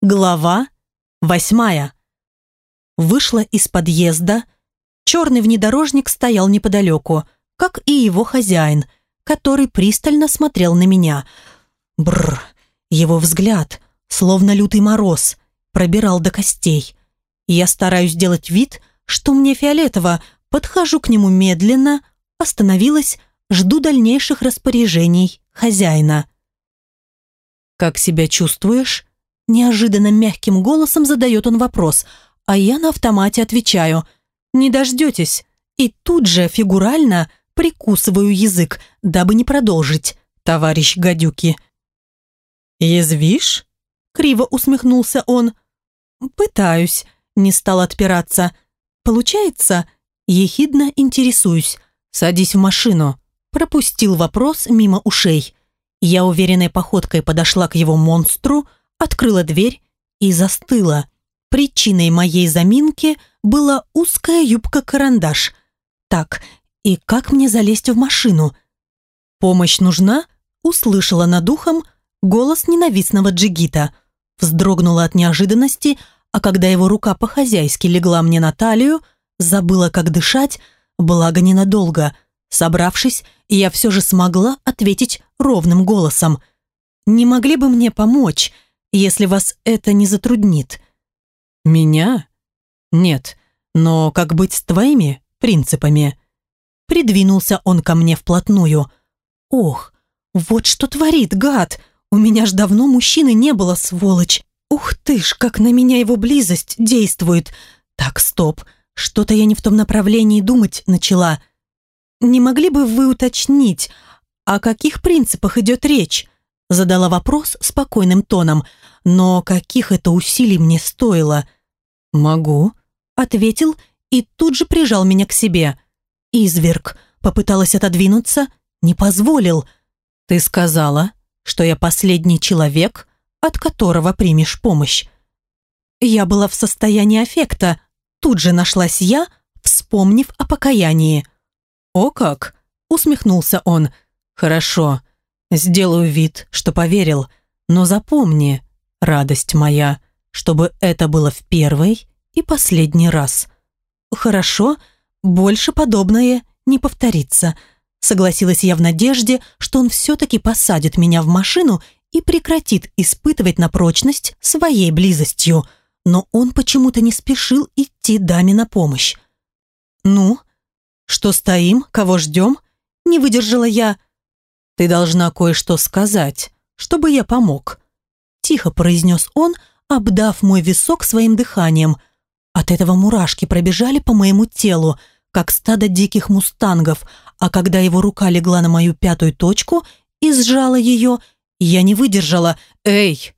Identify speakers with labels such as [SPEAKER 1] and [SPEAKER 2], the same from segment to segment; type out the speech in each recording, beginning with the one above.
[SPEAKER 1] Глава восьмая. Вышла из подъезда. Черный внедорожник стоял неподалеку, как и его хозяин, который пристально смотрел на меня. Бррр, его взгляд, словно лютый мороз, пробирал до костей. Я стараюсь сделать вид, что мне фиолетово, подхожу к нему медленно, остановилась, жду дальнейших распоряжений хозяина. «Как себя чувствуешь?» Неожиданно мягким голосом задает он вопрос, а я на автомате отвечаю «Не дождетесь». И тут же фигурально прикусываю язык, дабы не продолжить, товарищ гадюки. «Язвишь?» — криво усмехнулся он. «Пытаюсь», — не стал отпираться. «Получается?» Ехидно интересуюсь. «Садись в машину». Пропустил вопрос мимо ушей. Я уверенной походкой подошла к его монстру, открыла дверь и застыла. Причиной моей заминки была узкая юбка-карандаш. Так, и как мне залезть в машину? «Помощь нужна?» услышала над ухом голос ненавистного джигита. Вздрогнула от неожиданности, а когда его рука по-хозяйски легла мне на талию, забыла, как дышать, благо ненадолго. Собравшись, я все же смогла ответить ровным голосом. «Не могли бы мне помочь?» Если вас это не затруднит». «Меня? Нет, но как быть с твоими принципами?» Придвинулся он ко мне вплотную. «Ох, вот что творит, гад! У меня ж давно мужчины не было, сволочь! Ух ты ж, как на меня его близость действует! Так, стоп, что-то я не в том направлении думать начала. Не могли бы вы уточнить, о каких принципах идет речь?» Задала вопрос спокойным тоном, но каких это усилий мне стоило? «Могу», — ответил и тут же прижал меня к себе. Изверг попыталась отодвинуться, не позволил. «Ты сказала, что я последний человек, от которого примешь помощь». Я была в состоянии аффекта, тут же нашлась я, вспомнив о покаянии. «О как!» — усмехнулся он. «Хорошо, Сделаю вид, что поверил, но запомни, радость моя, чтобы это было в первый и последний раз. Хорошо, больше подобное не повторится. Согласилась я в надежде, что он все-таки посадит меня в машину и прекратит испытывать на прочность своей близостью. Но он почему-то не спешил идти даме на помощь. «Ну, что стоим, кого ждем?» Не выдержала я, «Ты должна кое-что сказать, чтобы я помог», тихо произнес он, обдав мой висок своим дыханием. От этого мурашки пробежали по моему телу, как стадо диких мустангов, а когда его рука легла на мою пятую точку и сжала ее, я не выдержала. «Эй,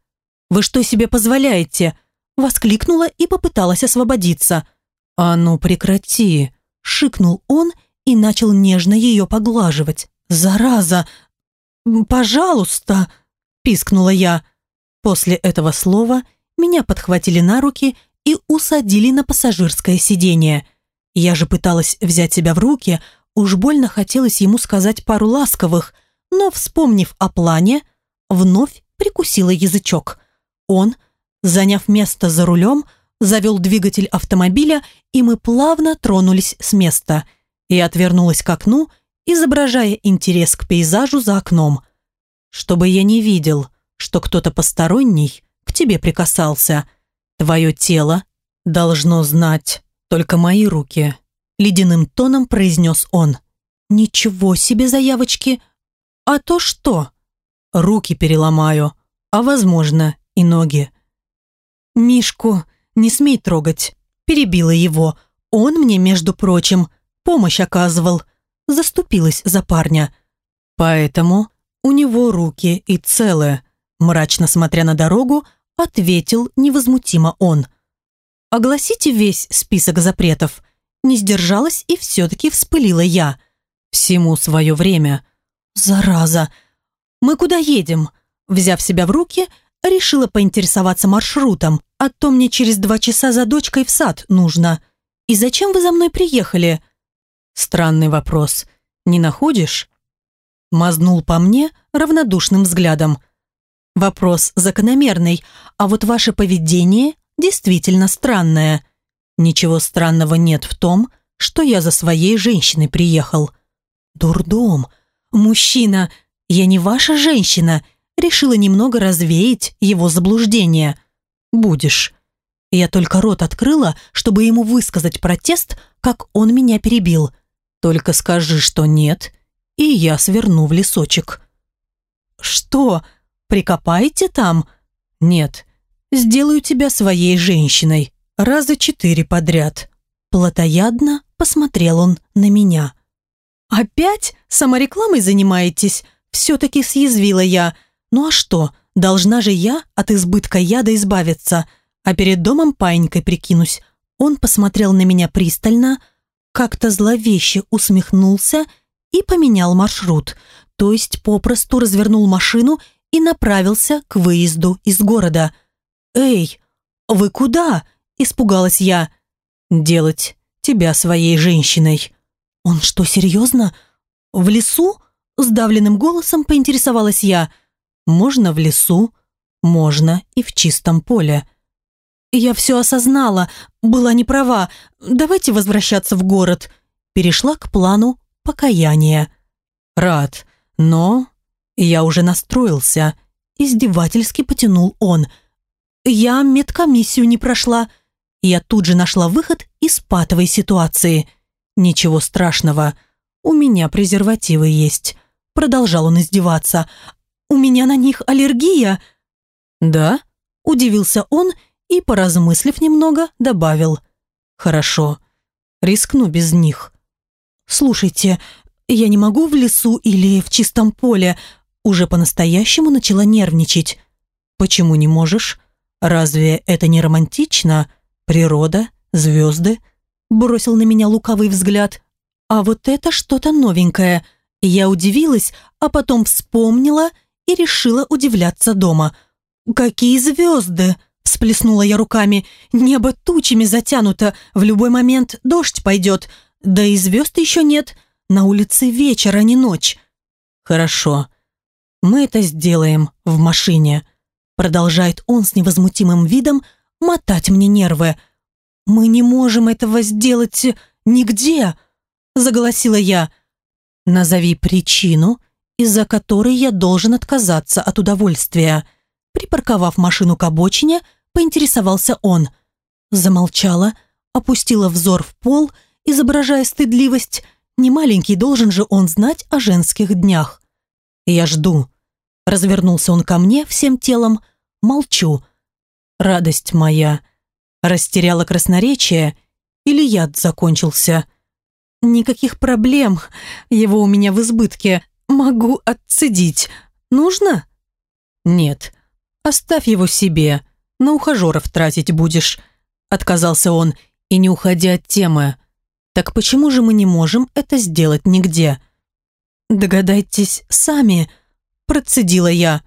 [SPEAKER 1] вы что себе позволяете?» Воскликнула и попыталась освободиться. «А ну прекрати!» Шикнул он и начал нежно ее поглаживать. «Зараза! «Пожалуйста!» – пискнула я. После этого слова меня подхватили на руки и усадили на пассажирское сиденье. Я же пыталась взять себя в руки, уж больно хотелось ему сказать пару ласковых, но, вспомнив о плане, вновь прикусила язычок. Он, заняв место за рулем, завел двигатель автомобиля, и мы плавно тронулись с места. Я отвернулась к окну изображая интерес к пейзажу за окном. «Чтобы я не видел, что кто-то посторонний к тебе прикасался. Твое тело должно знать только мои руки», ледяным тоном произнес он. «Ничего себе заявочки! А то что?» «Руки переломаю, а, возможно, и ноги». «Мишку не смей трогать», перебила его. «Он мне, между прочим, помощь оказывал заступилась за парня. Поэтому у него руки и целые, мрачно смотря на дорогу, ответил невозмутимо он. «Огласите весь список запретов». Не сдержалась и все-таки вспылила я. «Всему свое время». «Зараза! Мы куда едем?» Взяв себя в руки, решила поинтересоваться маршрутом, а то мне через два часа за дочкой в сад нужно. «И зачем вы за мной приехали?» Странный вопрос. Не находишь? Мазнул по мне равнодушным взглядом. Вопрос закономерный, а вот ваше поведение действительно странное. Ничего странного нет в том, что я за своей женщиной приехал. Дурдом. Мужчина, я не ваша женщина. Решила немного развеять его заблуждение. Будешь. Я только рот открыла, чтобы ему высказать протест, как он меня перебил. Только скажи, что нет, и я сверну в лесочек. Что, прикопаете там? Нет, сделаю тебя своей женщиной. Раза четыре подряд. Платоядно посмотрел он на меня. «Опять саморекламой занимаетесь?» Все-таки съязвила я. «Ну а что, должна же я от избытка яда избавиться?» а перед домом паинькой прикинусь. Он посмотрел на меня пристально, как-то зловеще усмехнулся и поменял маршрут, то есть попросту развернул машину и направился к выезду из города. «Эй, вы куда?» – испугалась я. «Делать тебя своей женщиной». «Он что, серьезно? В лесу?» – сдавленным голосом поинтересовалась я. «Можно в лесу, можно и в чистом поле». «Я все осознала, была не права. Давайте возвращаться в город». Перешла к плану покаяния. «Рад, но я уже настроился», – издевательски потянул он. «Я медкомиссию не прошла». Я тут же нашла выход из патовой ситуации. «Ничего страшного, у меня презервативы есть», – продолжал он издеваться. «У меня на них аллергия». «Да?» – удивился он – и, поразмыслив немного, добавил «Хорошо, рискну без них». «Слушайте, я не могу в лесу или в чистом поле?» Уже по-настоящему начала нервничать. «Почему не можешь? Разве это не романтично? Природа, звезды?» Бросил на меня лукавый взгляд. «А вот это что-то новенькое». Я удивилась, а потом вспомнила и решила удивляться дома. «Какие звезды?» Всплеснула я руками. Небо тучами затянуто. В любой момент дождь пойдет. Да и звезд еще нет. На улице вечер, а не ночь. Хорошо. Мы это сделаем в машине. Продолжает он с невозмутимым видом мотать мне нервы. Мы не можем этого сделать нигде. Заголосила я. Назови причину, из-за которой я должен отказаться от удовольствия. Припарковав машину к обочине, поинтересовался он. Замолчала, опустила взор в пол, изображая стыдливость. Немаленький должен же он знать о женских днях. «Я жду». Развернулся он ко мне всем телом. Молчу. «Радость моя». Растеряла красноречие или яд закончился? «Никаких проблем. Его у меня в избытке. Могу отцедить. Нужно?» «Нет. Оставь его себе на ухажеров тратить будешь», – отказался он, и не уходя от темы. «Так почему же мы не можем это сделать нигде?» «Догадайтесь сами», – процедила я.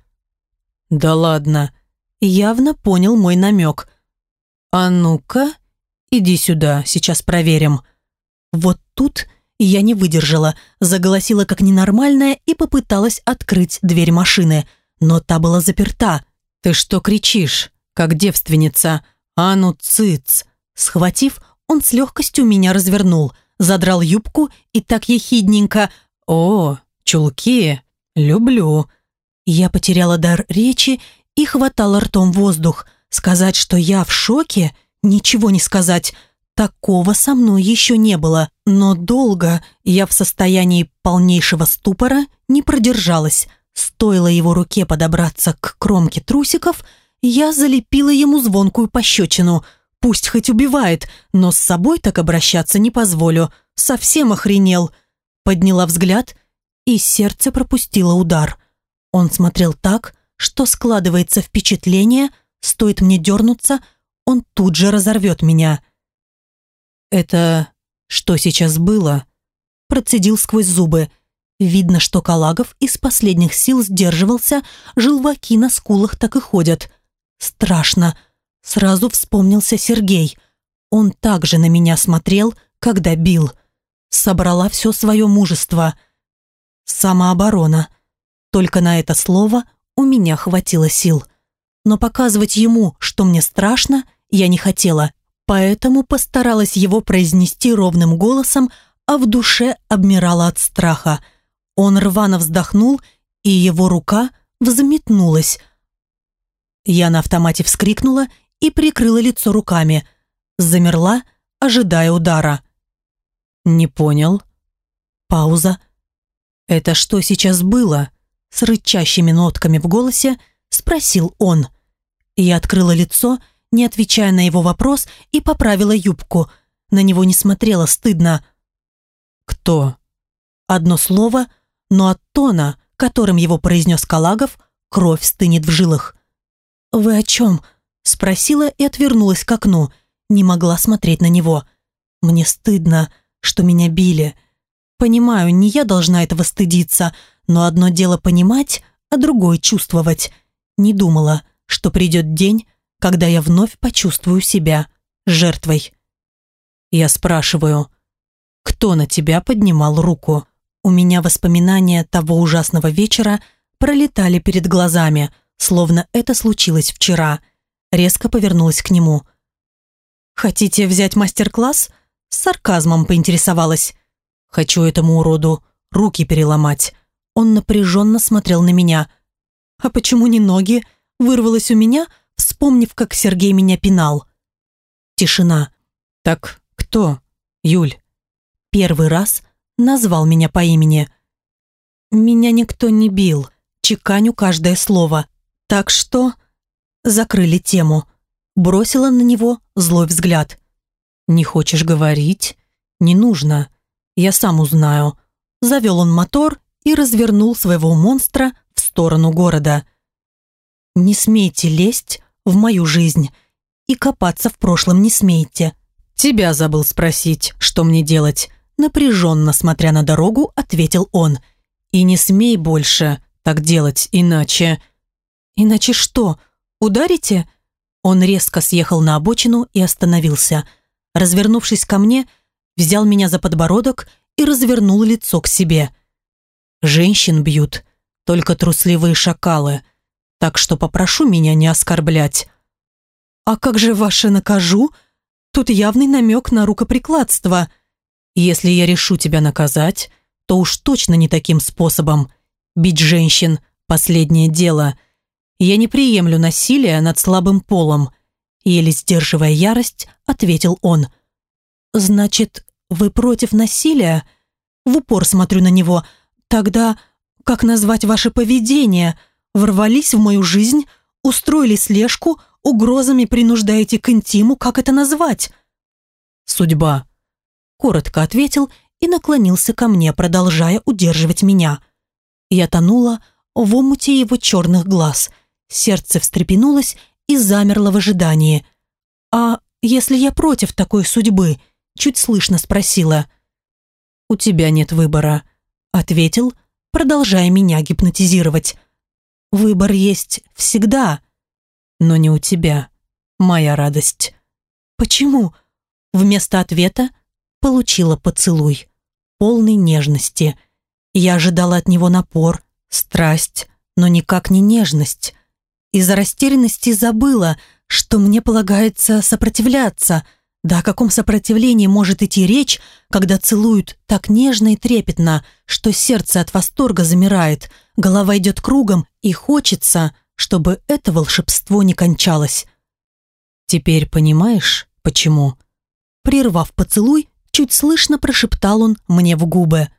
[SPEAKER 1] «Да ладно», – явно понял мой намек. «А ну-ка, иди сюда, сейчас проверим». Вот тут я не выдержала, заголосила как ненормальная и попыталась открыть дверь машины, но та была заперта. «Ты что кричишь?» Как девственница. «А ну, цыц!» Схватив, он с легкостью меня развернул, задрал юбку и так ехидненько «О, чулки! Люблю!» Я потеряла дар речи и хватала ртом воздух. Сказать, что я в шоке? Ничего не сказать. Такого со мной еще не было. Но долго я в состоянии полнейшего ступора не продержалась. Стоило его руке подобраться к кромке трусиков – я залепила ему звонкую пощечину. Пусть хоть убивает, но с собой так обращаться не позволю. Совсем охренел. Подняла взгляд, и сердце пропустило удар. Он смотрел так, что складывается впечатление, стоит мне дернуться, он тут же разорвет меня. «Это что сейчас было?» Процедил сквозь зубы. Видно, что Калагов из последних сил сдерживался, желваки на скулах так и ходят – Страшно. Сразу вспомнился Сергей. Он также на меня смотрел, когда бил. Собрала все свое мужество. Самооборона. Только на это слово у меня хватило сил. Но показывать ему, что мне страшно, я не хотела, поэтому постаралась его произнести ровным голосом, а в душе обмирала от страха. Он рвано вздохнул, и его рука взметнулась. Я на автомате вскрикнула и прикрыла лицо руками. Замерла, ожидая удара. «Не понял». Пауза. «Это что сейчас было?» С рычащими нотками в голосе спросил он. Я открыла лицо, не отвечая на его вопрос, и поправила юбку. На него не смотрела стыдно. «Кто?» Одно слово, но от тона, которым его произнес Калагов, кровь стынет в жилах. «Вы о чем?» Спросила и отвернулась к окну. Не могла смотреть на него. Мне стыдно, что меня били. Понимаю, не я должна этого стыдиться, но одно дело понимать, а другое чувствовать. Не думала, что придет день, когда я вновь почувствую себя жертвой. Я спрашиваю, кто на тебя поднимал руку? У меня воспоминания того ужасного вечера пролетали перед глазами, словно это случилось вчера. Резко повернулась к нему. «Хотите взять мастер-класс?» С сарказмом поинтересовалась. «Хочу этому уроду руки переломать». Он напряженно смотрел на меня. «А почему не ноги?» Вырвалось у меня, вспомнив, как Сергей меня пинал. Тишина. «Так кто, Юль?» Первый раз назвал меня по имени. Меня никто не бил, чеканю каждое слово. Так что закрыли тему. Бросила на него злой взгляд. «Не хочешь говорить? Не нужно. Я сам узнаю». Завел он мотор и развернул своего монстра в сторону города. «Не смейте лезть в мою жизнь и копаться в прошлом не смейте». «Тебя забыл спросить, что мне делать?» Напряженно смотря на дорогу, ответил он. «И не смей больше так делать, иначе...» «Иначе что? Ударите?» Он резко съехал на обочину и остановился. Развернувшись ко мне, взял меня за подбородок и развернул лицо к себе. «Женщин бьют, только трусливые шакалы, так что попрошу меня не оскорблять». «А как же ваше накажу?» Тут явный намек на рукоприкладство – если я решу тебя наказать, то уж точно не таким способом. Бить женщин – последнее дело. Я не приемлю насилия над слабым полом. Еле сдерживая ярость, ответил он. «Значит, вы против насилия?» В упор смотрю на него. «Тогда как назвать ваше поведение? Ворвались в мою жизнь, устроили слежку, угрозами принуждаете к интиму, как это назвать?» «Судьба», коротко ответил и наклонился ко мне, продолжая удерживать меня. Я тонула в омуте его черных глаз. Сердце встрепенулось и замерло в ожидании. «А если я против такой судьбы?» Чуть слышно спросила. «У тебя нет выбора», — ответил, продолжая меня гипнотизировать. «Выбор есть всегда, но не у тебя, моя радость». «Почему?» Вместо ответа получила поцелуй, полный нежности. Я ожидала от него напор, страсть, но никак не нежность. Из-за растерянности забыла, что мне полагается сопротивляться. Да о каком сопротивлении может идти речь, когда целуют так нежно и трепетно, что сердце от восторга замирает, голова идет кругом, и хочется, чтобы это волшебство не кончалось. Теперь понимаешь, почему? Прервав поцелуй, Чуть слышно прошептал он мне в губы.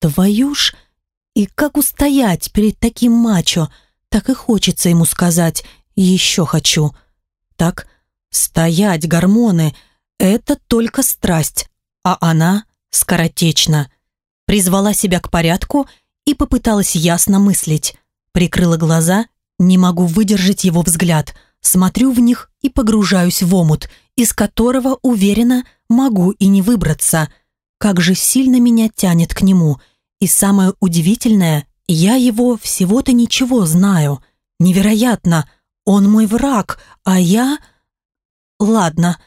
[SPEAKER 1] «Твою ж! И как устоять перед таким мачо? Так и хочется ему сказать «еще хочу». Так, стоять, гормоны, это только страсть, а она скоротечна. Призвала себя к порядку и попыталась ясно мыслить. Прикрыла глаза, не могу выдержать его взгляд, смотрю в них и погружаюсь в омут, из которого, уверена, могу и не выбраться. Как же сильно меня тянет к нему. И самое удивительное, я его всего-то ничего знаю. Невероятно, он мой враг, а я... Ладно,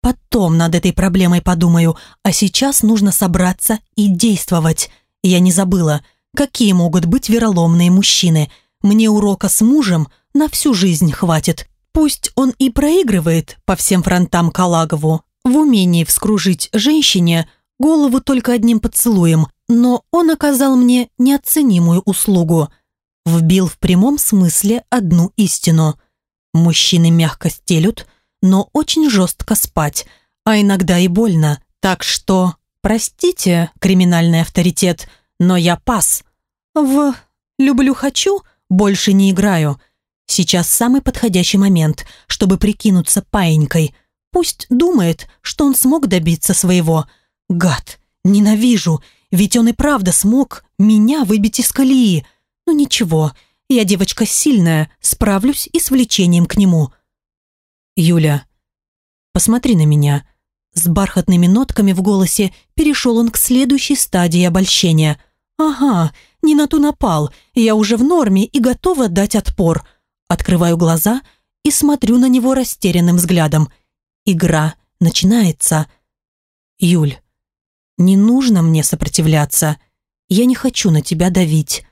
[SPEAKER 1] потом над этой проблемой подумаю, а сейчас нужно собраться и действовать. Я не забыла, какие могут быть вероломные мужчины. Мне урока с мужем на всю жизнь хватит. Пусть он и проигрывает по всем фронтам Калагову в умении вскружить женщине голову только одним поцелуем, но он оказал мне неоценимую услугу. Вбил в прямом смысле одну истину. Мужчины мягко стелют, но очень жестко спать, а иногда и больно. Так что, простите, криминальный авторитет, но я пас. В «люблю-хочу» больше не играю – Сейчас самый подходящий момент, чтобы прикинуться паинькой. Пусть думает, что он смог добиться своего. Гад, ненавижу, ведь он и правда смог меня выбить из колеи. Ну ничего, я девочка сильная, справлюсь и с влечением к нему. Юля, посмотри на меня. С бархатными нотками в голосе перешел он к следующей стадии обольщения. «Ага, не на ту напал, я уже в норме и готова дать отпор». Открываю глаза и смотрю на него растерянным взглядом. Игра начинается. Юль, не нужно мне сопротивляться. Я не хочу на тебя давить.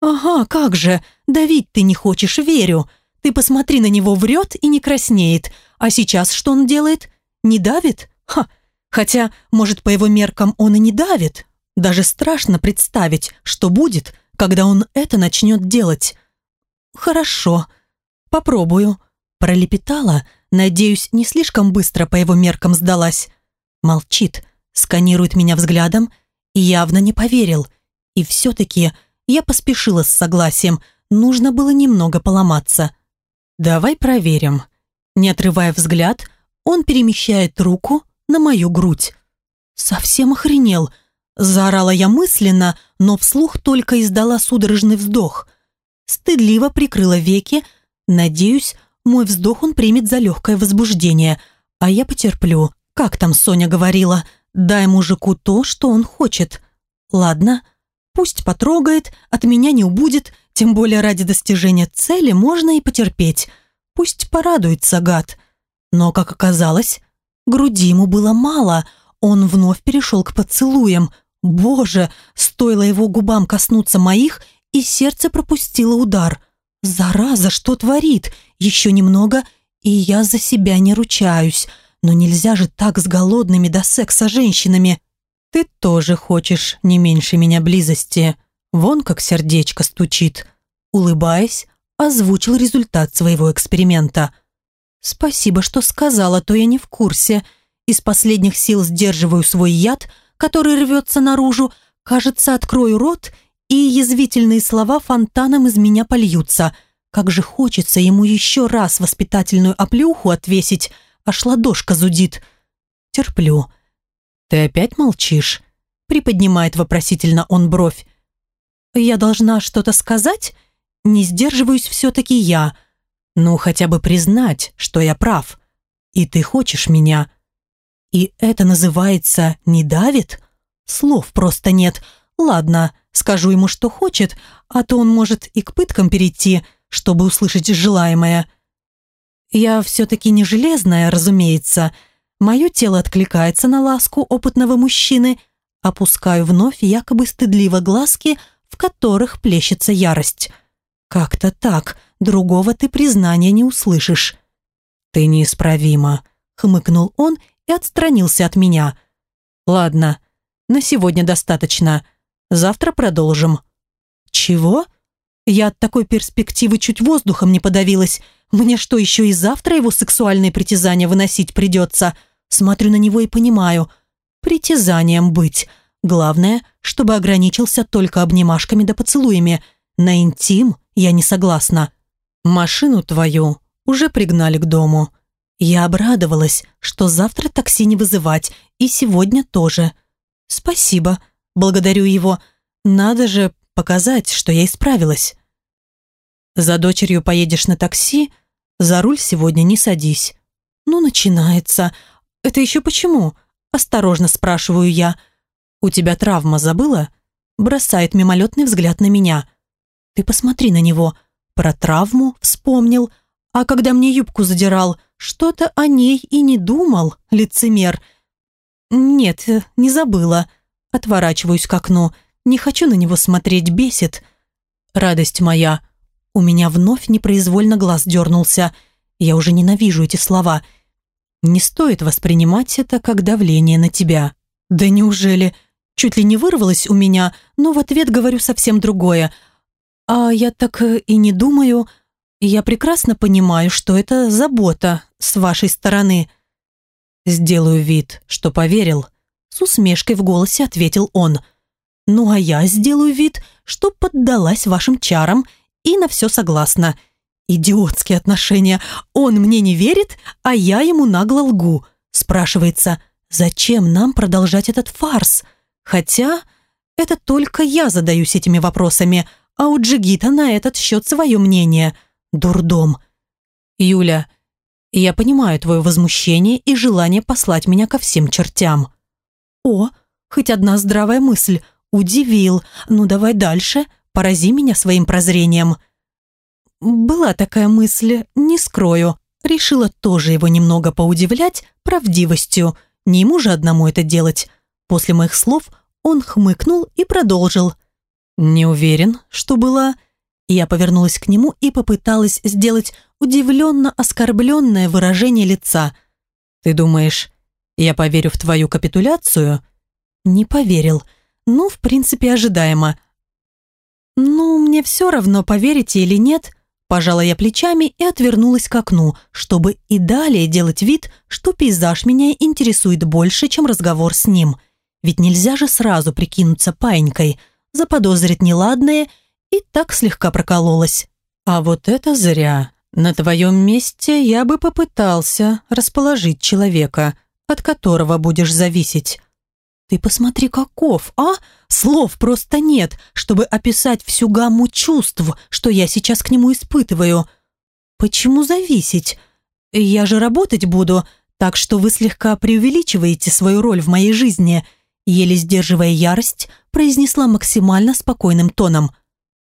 [SPEAKER 1] Ага, как же, давить ты не хочешь, верю. Ты посмотри на него, врет и не краснеет. А сейчас что он делает? Не давит? Ха, хотя, может, по его меркам он и не давит. Даже страшно представить, что будет, когда он это начнет делать. Хорошо, «Попробую», – пролепетала, надеюсь, не слишком быстро по его меркам сдалась. Молчит, сканирует меня взглядом явно не поверил. И все-таки я поспешила с согласием, нужно было немного поломаться. «Давай проверим». Не отрывая взгляд, он перемещает руку на мою грудь. «Совсем охренел», – заорала я мысленно, но вслух только издала судорожный вздох. Стыдливо прикрыла веки, Надеюсь, мой вздох он примет за легкое возбуждение, а я потерплю. Как там Соня говорила, дай мужику то, что он хочет. Ладно, пусть потрогает, от меня не убудет, тем более ради достижения цели можно и потерпеть. Пусть порадуется гад. Но, как оказалось, груди ему было мало, он вновь перешел к поцелуям. Боже, стоило его губам коснуться моих, и сердце пропустило удар. «Зараза, что творит? Еще немного, и я за себя не ручаюсь. Но нельзя же так с голодными до секса женщинами. Ты тоже хочешь не меньше меня близости. Вон как сердечко стучит». Улыбаясь, озвучил результат своего эксперимента. «Спасибо, что сказала, то я не в курсе. Из последних сил сдерживаю свой яд, который рвется наружу. Кажется, открою рот – и язвительные слова фонтаном из меня польются. Как же хочется ему еще раз воспитательную оплюху отвесить, аж ладошка зудит. Терплю. «Ты опять молчишь?» Приподнимает вопросительно он бровь. «Я должна что-то сказать?» Не сдерживаюсь все-таки я. Ну, хотя бы признать, что я прав. И ты хочешь меня. И это называется «не давит»? Слов просто нет. Ладно, Скажу ему, что хочет, а то он может и к пыткам перейти, чтобы услышать желаемое. Я все-таки не железная, разумеется. Мое тело откликается на ласку опытного мужчины. Опускаю вновь якобы стыдливо глазки, в которых плещется ярость. Как-то так, другого ты признания не услышишь. Ты неисправима, хмыкнул он и отстранился от меня. Ладно, на сегодня достаточно. Завтра продолжим». «Чего?» Я от такой перспективы чуть воздухом не подавилась. Мне что, еще и завтра его сексуальные притязания выносить придется? Смотрю на него и понимаю. Притязанием быть. Главное, чтобы ограничился только обнимашками да поцелуями. На интим я не согласна. Машину твою уже пригнали к дому. Я обрадовалась, что завтра такси не вызывать, и сегодня тоже. Спасибо. Благодарю его. Надо же показать, что я исправилась. За дочерью поедешь на такси, за руль сегодня не садись. Ну, начинается. Это еще почему? Осторожно спрашиваю я. У тебя травма забыла? Бросает мимолетный взгляд на меня. Ты посмотри на него. Про травму вспомнил. А когда мне юбку задирал, что-то о ней и не думал, лицемер. Нет, не забыла. Отворачиваюсь к окну. Не хочу на него смотреть, бесит. Радость моя. У меня вновь непроизвольно глаз дернулся. Я уже ненавижу эти слова. Не стоит воспринимать это как давление на тебя. Да неужели? Чуть ли не вырвалось у меня, но в ответ говорю совсем другое. А я так и не думаю. Я прекрасно понимаю, что это забота с вашей стороны. Сделаю вид, что поверил. С усмешкой в голосе ответил он. Ну а я сделаю вид, что поддалась вашим чарам и на все согласна. Идиотские отношения. Он мне не верит, а я ему нагло лгу. Спрашивается, зачем нам продолжать этот фарс? Хотя это только я задаюсь этими вопросами, а у Джигита на этот счет свое мнение. Дурдом. Юля, я понимаю твое возмущение и желание послать меня ко всем чертям. О, хоть одна здравая мысль. Удивил. Ну давай дальше, порази меня своим прозрением. Была такая мысль, не скрою. Решила тоже его немного поудивлять правдивостью. Не ему же одному это делать. После моих слов он хмыкнул и продолжил. «Не уверен, что была...» Я повернулась к нему и попыталась сделать удивленно оскорбленное выражение лица. «Ты думаешь, я поверю в твою капитуляцию?» «Не поверил. Ну, в принципе, ожидаемо». «Ну, мне все равно, поверите или нет», Пожала я плечами и отвернулась к окну, чтобы и далее делать вид, что пейзаж меня интересует больше, чем разговор с ним. Ведь нельзя же сразу прикинуться паинькой, заподозрить неладное и так слегка прокололась. А вот это зря. На твоем месте я бы попытался расположить человека, от которого будешь зависеть. Ты посмотри, каков, а? Слов просто нет, чтобы описать всю гамму чувств, что я сейчас к нему испытываю. Почему зависеть? Я же работать буду, так что вы слегка преувеличиваете свою роль в моей жизни. Еле сдерживая ярость, произнесла максимально спокойным тоном.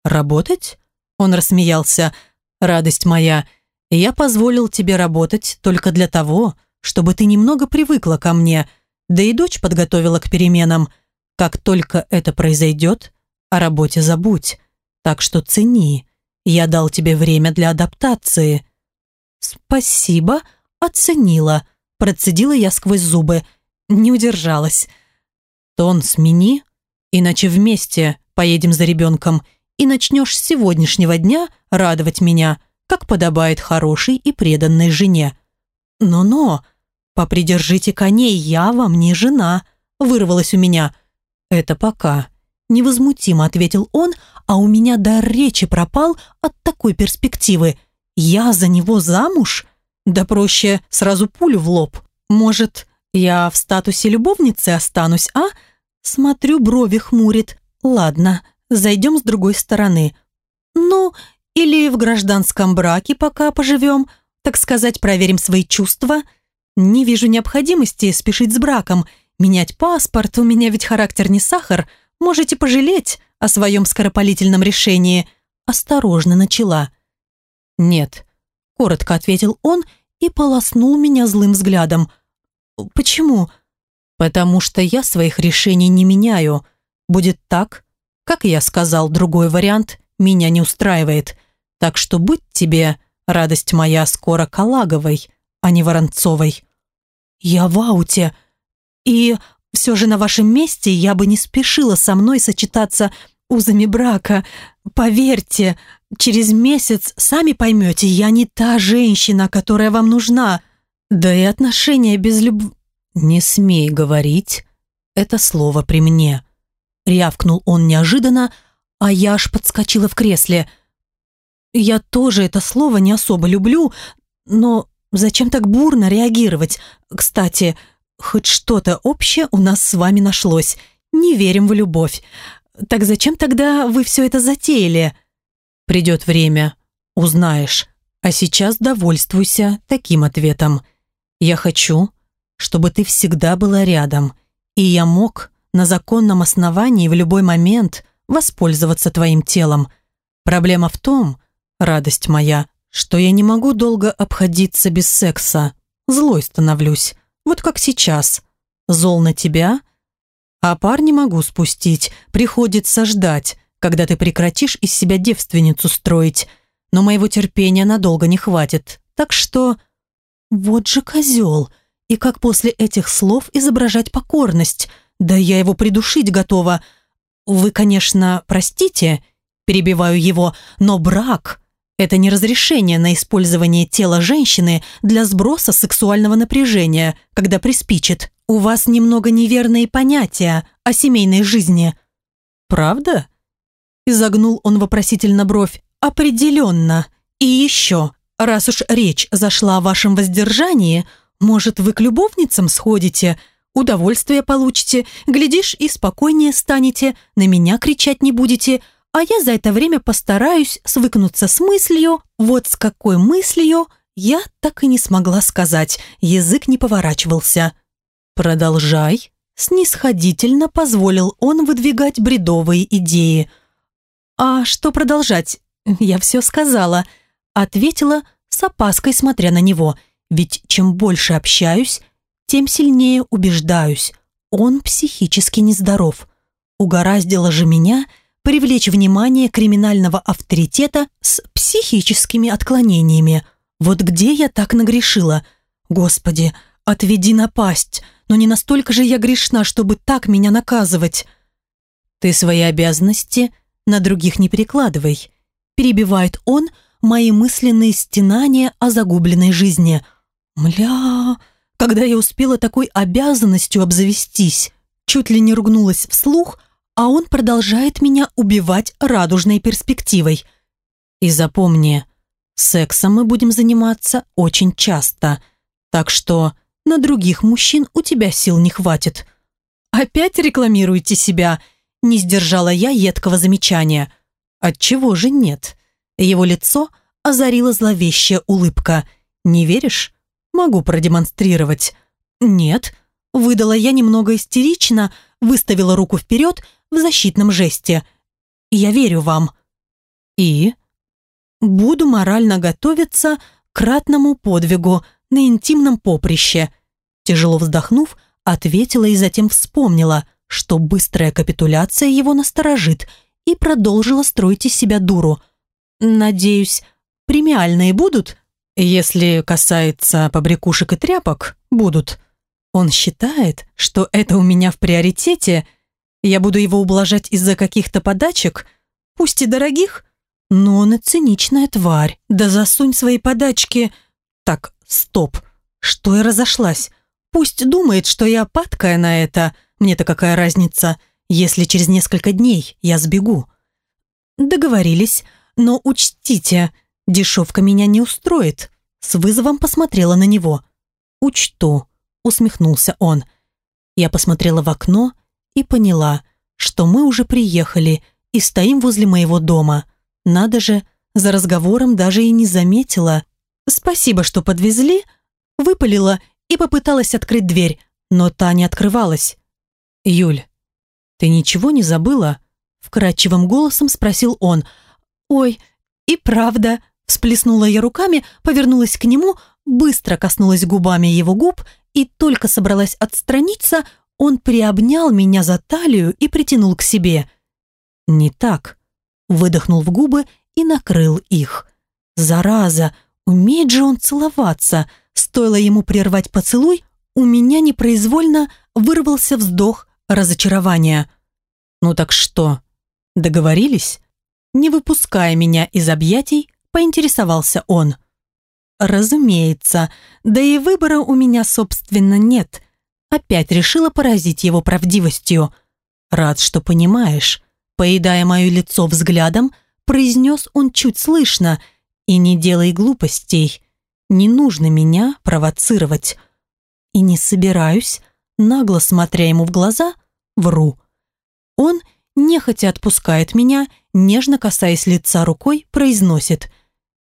[SPEAKER 1] «Работать?» Он рассмеялся. «Радость моя, я позволил тебе работать только для того, чтобы ты немного привыкла ко мне» Да и дочь подготовила к переменам. Как только это произойдет, о работе забудь. Так что цени. Я дал тебе время для адаптации». «Спасибо, оценила», – процедила я сквозь зубы. Не удержалась. «Тон смени, иначе вместе поедем за ребенком и начнешь с сегодняшнего дня радовать меня, как подобает хорошей и преданной жене». «Но-но», «Попридержите коней, я вам не жена», – вырвалось у меня. «Это пока», – невозмутимо ответил он, а у меня дар речи пропал от такой перспективы. «Я за него замуж? Да проще сразу пулю в лоб. Может, я в статусе любовницы останусь, а?» Смотрю, брови хмурит. «Ладно, зайдем с другой стороны. Ну, или в гражданском браке пока поживем, так сказать, проверим свои чувства». Не вижу необходимости спешить с браком. Менять паспорт, у меня ведь характер не сахар. Можете пожалеть о своем скоропалительном решении. Осторожно начала. Нет, коротко ответил он и полоснул меня злым взглядом. Почему? Потому что я своих решений не меняю. Будет так, как я сказал, другой вариант меня не устраивает. Так что будь тебе, радость моя, скоро Калаговой а не Воронцовой. «Я в ауте. И все же на вашем месте я бы не спешила со мной сочетаться узами брака. Поверьте, через месяц сами поймете, я не та женщина, которая вам нужна. Да и отношения без любви...» «Не смей говорить это слово при мне», — рявкнул он неожиданно, а я аж подскочила в кресле. «Я тоже это слово не особо люблю, но Зачем так бурно реагировать? Кстати, хоть что-то общее у нас с вами нашлось. Не верим в любовь. Так зачем тогда вы все это затеяли? Придет время, узнаешь. А сейчас довольствуйся таким ответом. Я хочу, чтобы ты всегда была рядом, и я мог на законном основании в любой момент воспользоваться твоим телом. Проблема в том, радость моя, что я не могу долго обходиться без секса. Злой становлюсь, вот как сейчас. Зол на тебя, а пар не могу спустить, приходится ждать, когда ты прекратишь из себя девственницу строить. но моего терпения надолго не хватит. Так что... Вот же козел. И как после этих слов изображать покорность? Да я его придушить готова. Вы, конечно, простите, перебиваю его, но брак – это не разрешение на использование тела женщины для сброса сексуального напряжения, когда приспичит. У вас немного неверные понятия о семейной жизни. Правда? Изогнул он вопросительно бровь. «Определенно. И еще, раз уж речь зашла о вашем воздержании, может, вы к любовницам сходите, удовольствие получите, глядишь и спокойнее станете, на меня кричать не будете, а я за это время постараюсь свыкнуться с мыслью, вот с какой мыслью я так и не смогла сказать, язык не поворачивался. «Продолжай», снисходительно позволил он выдвигать бредовые идеи – «А что продолжать? Я все сказала», ответила с опаской, смотря на него. «Ведь чем больше общаюсь, тем сильнее убеждаюсь. Он психически нездоров. Угораздило же меня привлечь внимание криминального авторитета с психическими отклонениями. Вот где я так нагрешила? Господи, отведи напасть, но не настолько же я грешна, чтобы так меня наказывать. Ты свои обязанности на других не перекладывай. Перебивает он мои мысленные стенания о загубленной жизни. Мля, когда я успела такой обязанностью обзавестись, чуть ли не ругнулась вслух, а он продолжает меня убивать радужной перспективой. И запомни, сексом мы будем заниматься очень часто, так что на других мужчин у тебя сил не хватит. Опять рекламируете себя – не сдержала я едкого замечания. Отчего же нет? Его лицо озарила зловещая улыбка. Не веришь? Могу продемонстрировать. Нет. Выдала я немного истерично, выставила руку вперед в защитном жесте. Я верю вам. И? Буду морально готовиться к ратному подвигу на интимном поприще. Тяжело вздохнув, ответила и затем вспомнила – что быстрая капитуляция его насторожит, и продолжила строить из себя дуру. «Надеюсь, премиальные будут?» «Если касается побрякушек и тряпок, будут». Он считает, что это у меня в приоритете. Я буду его ублажать из-за каких-то подачек, пусть и дорогих, но он и циничная тварь. Да засунь свои подачки. Так, стоп. Что я разошлась? Пусть думает, что я падкая на это. Мне-то какая разница, если через несколько дней я сбегу? Договорились, но учтите, дешевка меня не устроит. С вызовом посмотрела на него. Учту, усмехнулся он. Я посмотрела в окно и поняла, что мы уже приехали и стоим возле моего дома. Надо же, за разговором даже и не заметила. Спасибо, что подвезли, выпалила и попыталась открыть дверь, но та не открывалась. «Юль, ты ничего не забыла?» Вкрадчивым голосом спросил он. «Ой, и правда», всплеснула я руками, повернулась к нему, быстро коснулась губами его губ и только собралась отстраниться, он приобнял меня за талию и притянул к себе. «Не так», выдохнул в губы и накрыл их. «Зараза, умеет же он целоваться!» Стоило ему прервать поцелуй, у меня непроизвольно вырвался вздох разочарования. «Ну так что, договорились?» Не выпуская меня из объятий, поинтересовался он. «Разумеется, да и выбора у меня, собственно, нет». Опять решила поразить его правдивостью. «Рад, что понимаешь». Поедая мое лицо взглядом, произнес он чуть слышно «И не делай глупостей. Не нужно меня провоцировать». «И не собираюсь», нагло смотря ему в глаза, вру. Он нехотя отпускает меня, нежно касаясь лица рукой, произносит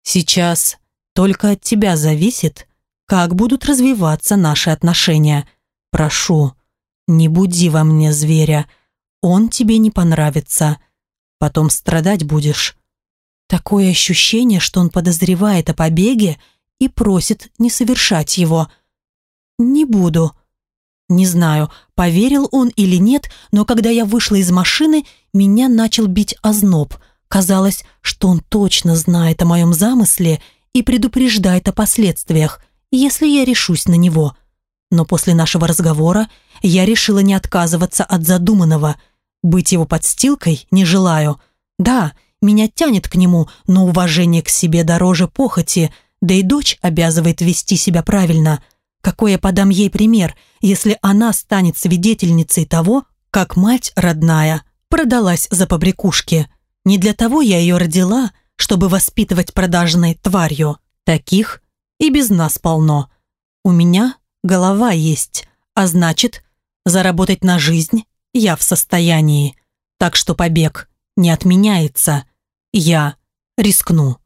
[SPEAKER 1] «Сейчас только от тебя зависит, как будут развиваться наши отношения. Прошу, не буди во мне зверя, он тебе не понравится, потом страдать будешь». Такое ощущение, что он подозревает о побеге и просит не совершать его. «Не буду», не знаю, поверил он или нет, но когда я вышла из машины, меня начал бить озноб. Казалось, что он точно знает о моем замысле и предупреждает о последствиях, если я решусь на него. Но после нашего разговора я решила не отказываться от задуманного. Быть его подстилкой не желаю. Да, меня тянет к нему, но уважение к себе дороже похоти, да и дочь обязывает вести себя правильно. Какой я подам ей пример, если она станет свидетельницей того, как мать родная продалась за побрякушки? Не для того я ее родила, чтобы воспитывать продажной тварью. Таких и без нас полно. У меня голова есть, а значит, заработать на жизнь я в состоянии. Так что побег не отменяется. Я рискну.